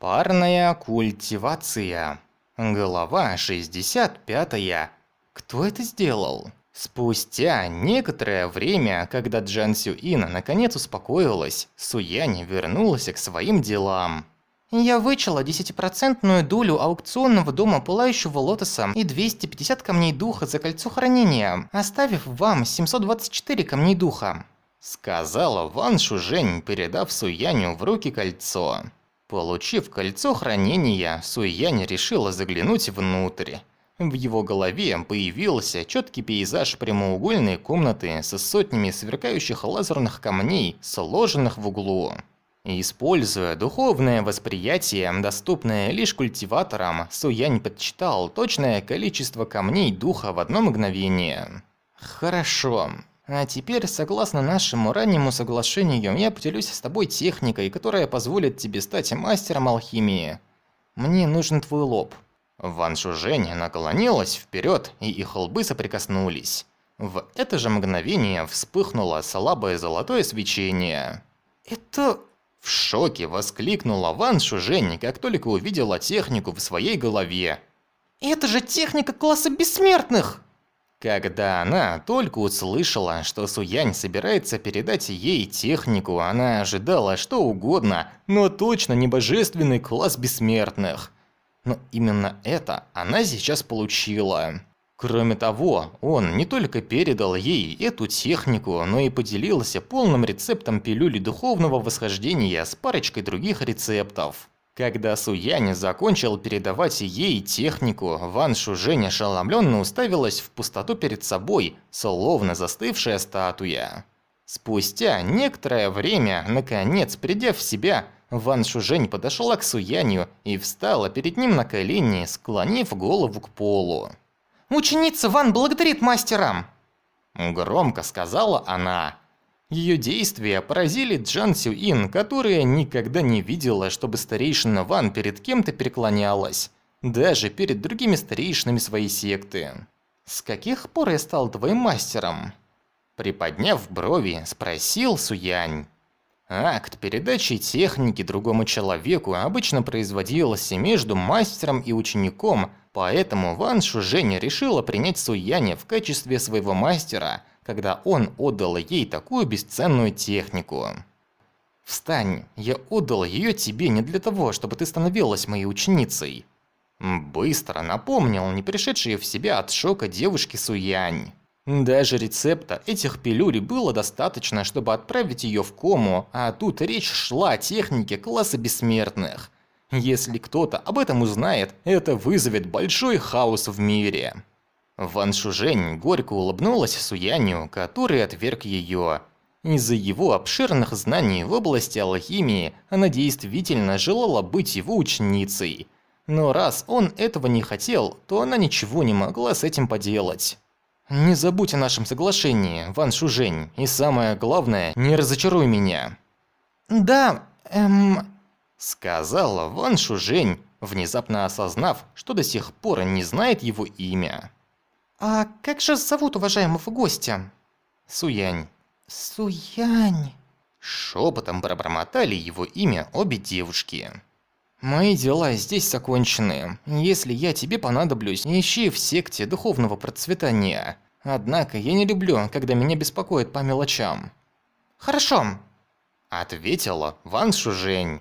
Парная культивация. Глава 65. Кто это сделал? Спустя некоторое время, когда Джан Сюин наконец успокоилась, Суянь вернулась к своим делам. Я вычела 10% долю аукционного дома Пылающего Лотоса и 250 камней духа за кольцо хранения, оставив вам 724 камней духа. Сказала Ван Шужень, передав Суяню в руки кольцо. Получив кольцо хранения, Суянь решила заглянуть внутрь. В его голове появился четкий пейзаж прямоугольной комнаты со сотнями сверкающих лазерных камней, сложенных в углу. Используя духовное восприятие, доступное лишь культиваторам, Суянь подсчитал точное количество камней духа в одно мгновение. Хорошо. А теперь, согласно нашему раннему соглашению, я поделюсь с тобой техникой, которая позволит тебе стать мастером алхимии. Мне нужен твой лоб. Ван Шужень наклонилась вперед, и их лбы соприкоснулись. В это же мгновение вспыхнуло слабое золотое свечение. «Это...» В шоке воскликнула Ван Шужень, как только увидела технику в своей голове. «Это же техника класса бессмертных!» Когда она только услышала, что Суянь собирается передать ей технику, она ожидала что угодно, но точно не божественный класс бессмертных. Но именно это она сейчас получила. Кроме того, он не только передал ей эту технику, но и поделился полным рецептом пилюли духовного восхождения с парочкой других рецептов. Когда Суянь закончил передавать ей технику, Ван Шужень ошеломленно уставилась в пустоту перед собой, словно застывшая статуя. Спустя некоторое время, наконец придя в себя, Ван Шужень подошла к Суяню и встала перед ним на колени, склонив голову к полу. «Ученица Ван благодарит мастера!» Громко сказала она. Ее действия поразили Джан Сюин, которая никогда не видела, чтобы старейшина Ван перед кем-то преклонялась. Даже перед другими старейшинами своей секты. «С каких пор я стал твоим мастером?» Приподняв брови, спросил Суянь. Акт передачи техники другому человеку обычно производился между мастером и учеником, поэтому Ван Шужень решила принять Суяня в качестве своего мастера – когда он отдал ей такую бесценную технику. «Встань, я отдал ее тебе не для того, чтобы ты становилась моей ученицей». Быстро напомнил не пришедшие в себя от шока девушки Суянь. Даже рецепта этих пилюль было достаточно, чтобы отправить ее в кому, а тут речь шла о технике класса бессмертных. Если кто-то об этом узнает, это вызовет большой хаос в мире. Ван Шужень горько улыбнулась Суяню, который отверг ее. Из-за его обширных знаний в области алхимии она действительно желала быть его ученицей. Но раз он этого не хотел, то она ничего не могла с этим поделать. «Не забудь о нашем соглашении, Ван Шужень, и самое главное, не разочаруй меня». «Да, эм...» Сказала Ван Шужень, внезапно осознав, что до сих пор не знает его имя. «А как же зовут уважаемого гостя?» «Суянь». «Суянь». Шепотом пробормотали его имя обе девушки. «Мои дела здесь закончены. Если я тебе понадоблюсь, ищи в секте духовного процветания. Однако я не люблю, когда меня беспокоят по мелочам». «Хорошо», — ответила Ван Шужень.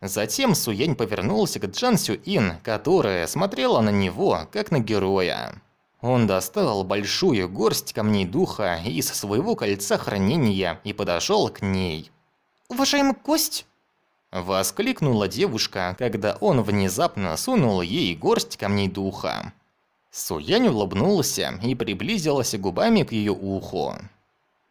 Затем Суянь повернулся к Джан Сюин, которая смотрела на него, как на героя. Он достал большую горсть камней духа из своего кольца хранения и подошел к ней. «Уважаемый гость!» Воскликнула девушка, когда он внезапно сунул ей горсть камней духа. Суянь улыбнулся и приблизился губами к ее уху.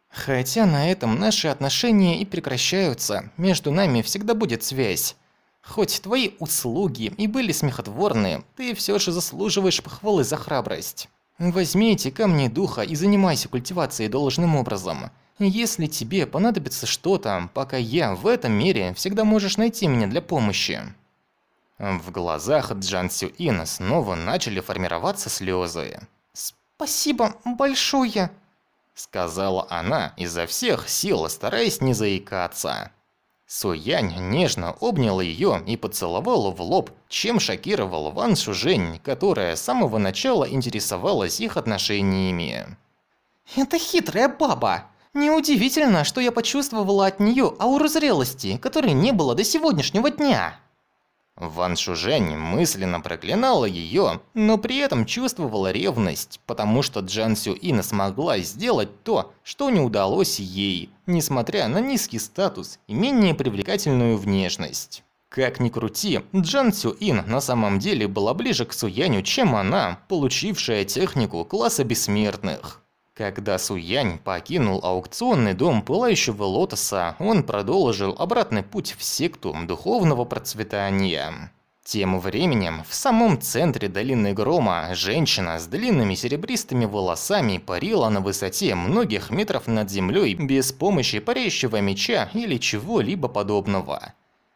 «Хотя на этом наши отношения и прекращаются, между нами всегда будет связь. Хоть твои услуги и были смехотворны, ты все же заслуживаешь похвалы за храбрость». Возьми эти камни духа и занимайся культивацией должным образом. Если тебе понадобится что-то, пока я в этом мире, всегда можешь найти меня для помощи». В глазах Джан Сюин снова начали формироваться слезы. «Спасибо большое!» Сказала она изо всех сил, стараясь не заикаться. Суянь нежно обнял ее и поцеловал в лоб, чем шокировал Ван Шужень, которая с самого начала интересовалась их отношениями. «Это хитрая баба! Неудивительно, что я почувствовала от нее ауру зрелости, которой не было до сегодняшнего дня!» Ван Шужень мысленно проклинала ее, но при этом чувствовала ревность, потому что Джан Сюин смогла сделать то, что не удалось ей, несмотря на низкий статус и менее привлекательную внешность. Как ни крути, Джан Сюин на самом деле была ближе к Суяню, чем она, получившая технику класса бессмертных. Когда Суянь покинул аукционный дом Пылающего Лотоса, он продолжил обратный путь в секту духовного процветания. Тем временем, в самом центре долины Грома, женщина с длинными серебристыми волосами парила на высоте многих метров над землей без помощи парящего меча или чего-либо подобного.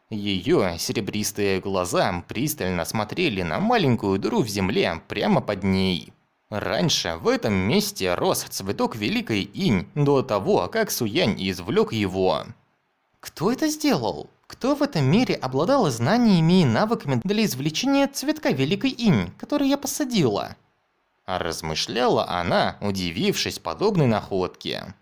Ее серебристые глаза пристально смотрели на маленькую дыру в земле прямо под ней. Раньше в этом месте рос цветок Великой Инь до того, как Суянь извлек его. Кто это сделал? Кто в этом мире обладал знаниями и навыками для извлечения цветка Великой Инь, который я посадила? Размышляла она, удивившись подобной находке.